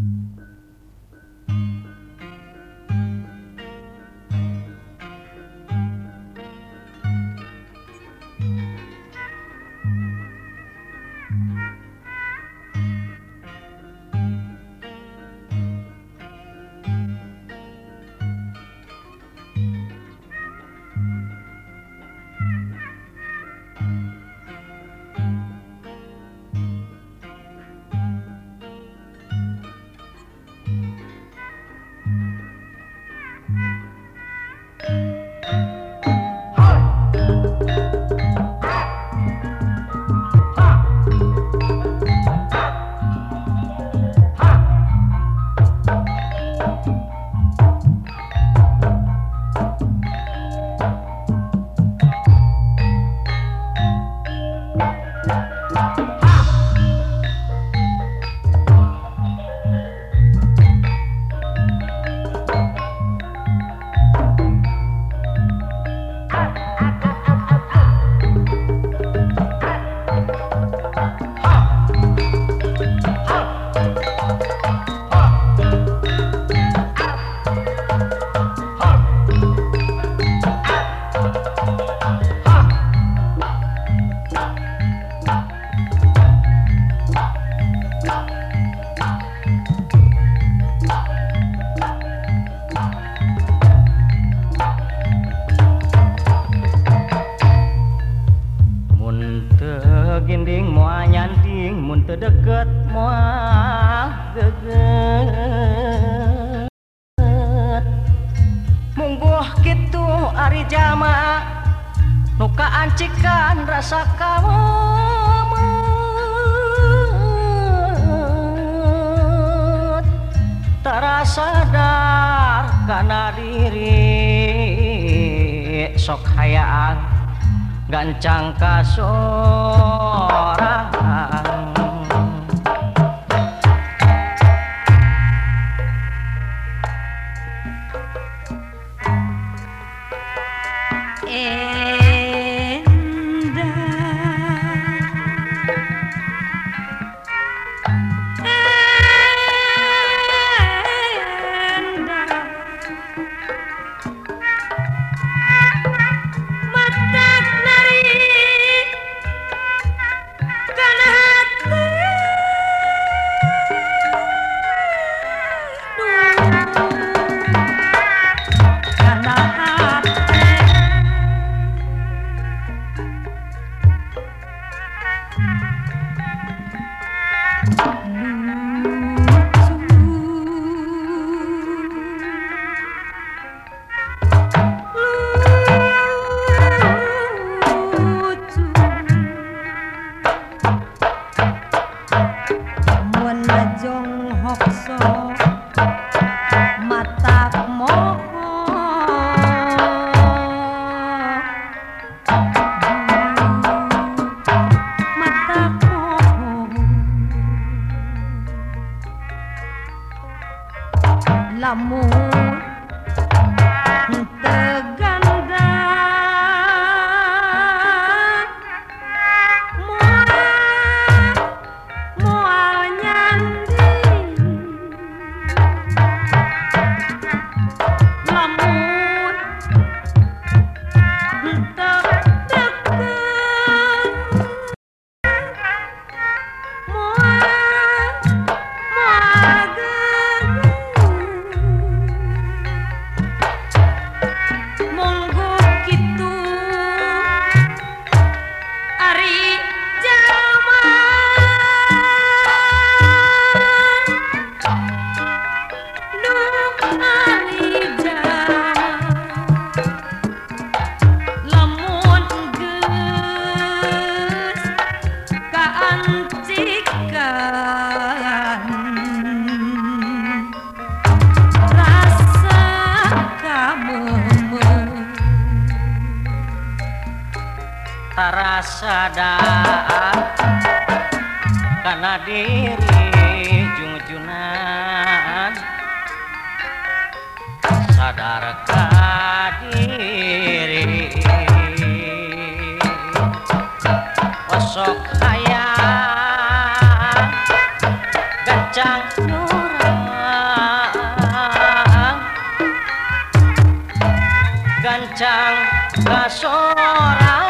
Mm-hmm. Deket mual geget mungguh gitu Ari jama nukaan cikan rasa kamu. Tersadar karena diri sok hayaan gancang kasorang amor. tarasada karena diri jujunan sadarkah diri? Osok ayam gacang nurang. Gancang kasorang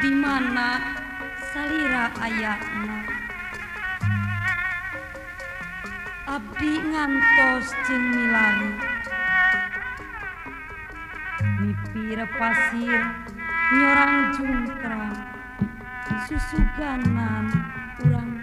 di mana salira ayana Abdi ngantos jeung milari. Mipir pasir nyorang jungkrang susuganan urang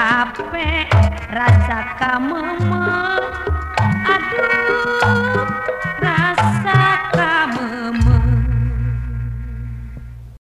Ape rasa kamu mau